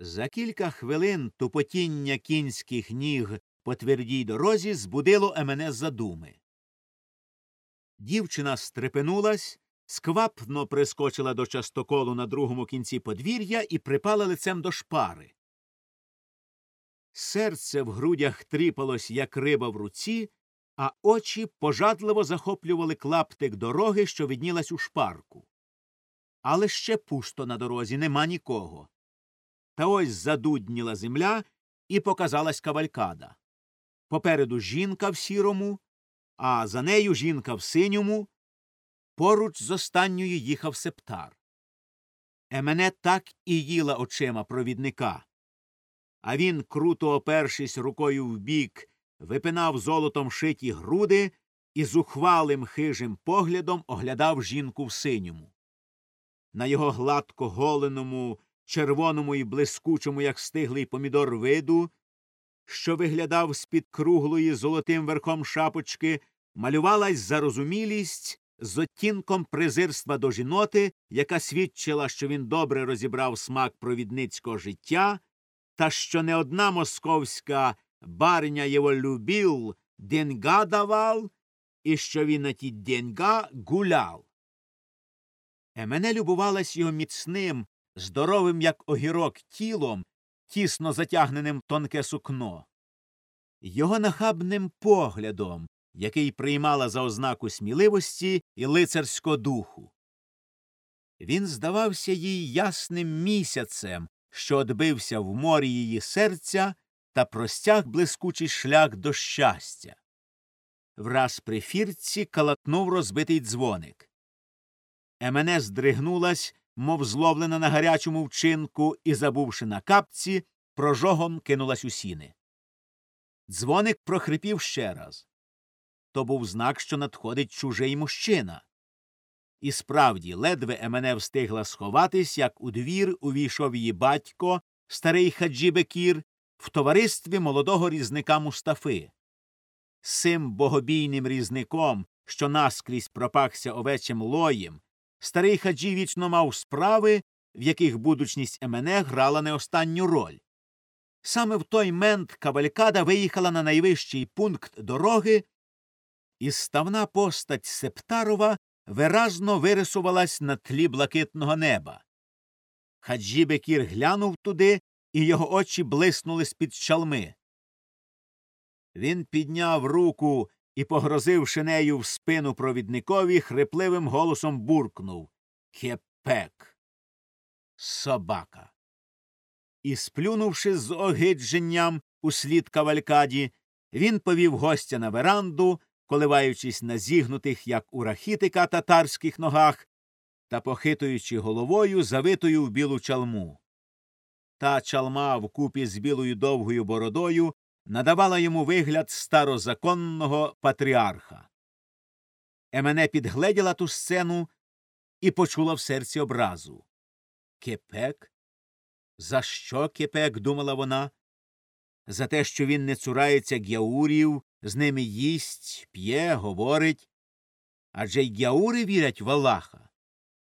За кілька хвилин тупотіння кінських ніг по твердій дорозі збудило Емене задуми. Дівчина стрепенулась, сквапно прискочила до частоколу на другому кінці подвір'я і припала лицем до шпари. Серце в грудях тріпалось, як риба в руці, а очі пожадливо захоплювали клаптик дороги, що виднілась у шпарку. Але ще пусто на дорозі, нема нікого. Та ось задудніла земля і показалась кавалькада. Попереду жінка в сірому, а за нею жінка в синьому. Поруч з останньою їхав септар. Емене так і їла очима провідника. А він, круто опершись рукою вбік, випинав золотом шиті груди і зухвалим хижим поглядом оглядав жінку в синьому. На його гладко голеному, червоному і блискучому, як стиглий помідор виду, що виглядав з під круглої золотим верхом шапочки, малювалась зарозумілість з оттінком презирства до жіноти, яка свідчила, що він добре розібрав смак провідницького життя, та що не одна московська барня його любил, деньга давал, і що він на ті деньга гуляв. Емене любувалась його міцним, здоровим, як огірок, тілом, тісно затягненим тонке сукно, його нахабним поглядом, який приймала за ознаку сміливості і лицарського духу. Він здавався їй ясним місяцем, що одбився в морі її серця та простяг блискучий шлях до щастя. Враз при фірці калатнув розбитий дзвоник. Емене здригнулась, мов зловлена на гарячому вчинку, і, забувши на капці, прожогом кинулась у сіни. Дзвоник прохрипів ще раз. То був знак, що надходить чужий мужчина. І справді, ледве Емене встигла сховатись, як у двір увійшов її батько, старий хаджі Бекір, в товаристві молодого різника Мустафи. Сим богобійним різником, що наскрізь пропахся овечим лоєм, старий хаджі вічно мав справи, в яких будучність Емене грала не останню роль. Саме в той мент кавалькада виїхала на найвищий пункт дороги, і ставна постать Септарова виразно вирисувалась на тлі блакитного неба. Хаджі Бекір глянув туди, і його очі блиснули з під чалми. Він підняв руку і, погрозивши нею в спину провідникові, хрипливим голосом буркнув Хепек. Собака. І, сплюнувши з огидженням у слід кавалькаді, він повів гостя на веранду, коливаючись на зігнутих, як у рахітика, татарських ногах та похитуючи головою, завитою в білу чалму. Та чалма вкупі з білою довгою бородою надавала йому вигляд старозаконного патріарха. Емене підгледіла ту сцену і почула в серці образу. Кепек? За що кепек? думала вона. За те, що він не цурається гяурів, з ними їсть, п'є, говорить. Адже й гяури вірять в Аллаха.